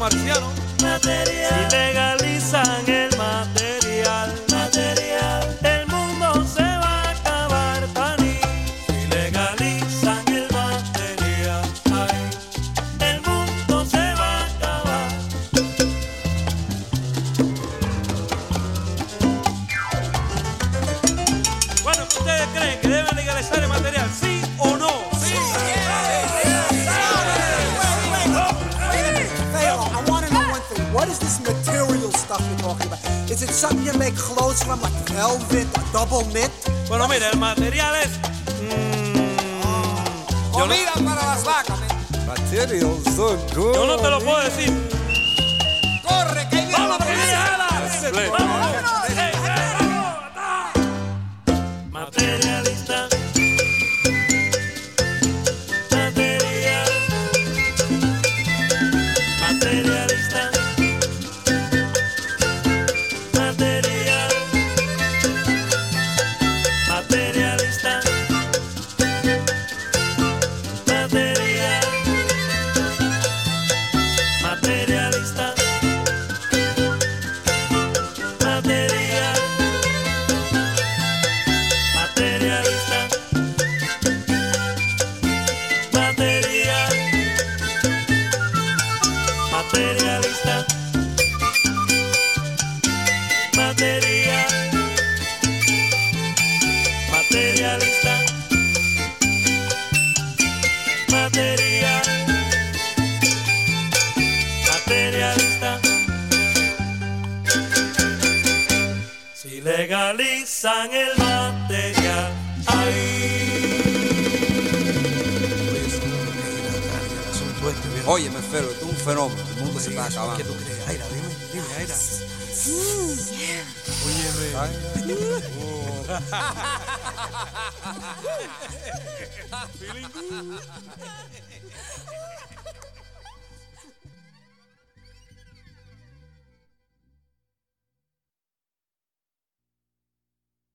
marciano. Material. Si legalizan el material. Material is this material stuff you're talking about? Is it something you make clothes from, like velvet, or double knit? bueno mira el material es Mmm. Comida para las vacas. Materials so good. yo no te lo puedo decir Corre, que ahí viene Materialista. Material. Materialista. Material. Materialista. Si legalizan el material, Oye, me Fero, esto es un fenómeno. El mundo se está acabando. ¿Qué tú crees? Aira, dime, dime, Aira. Ay,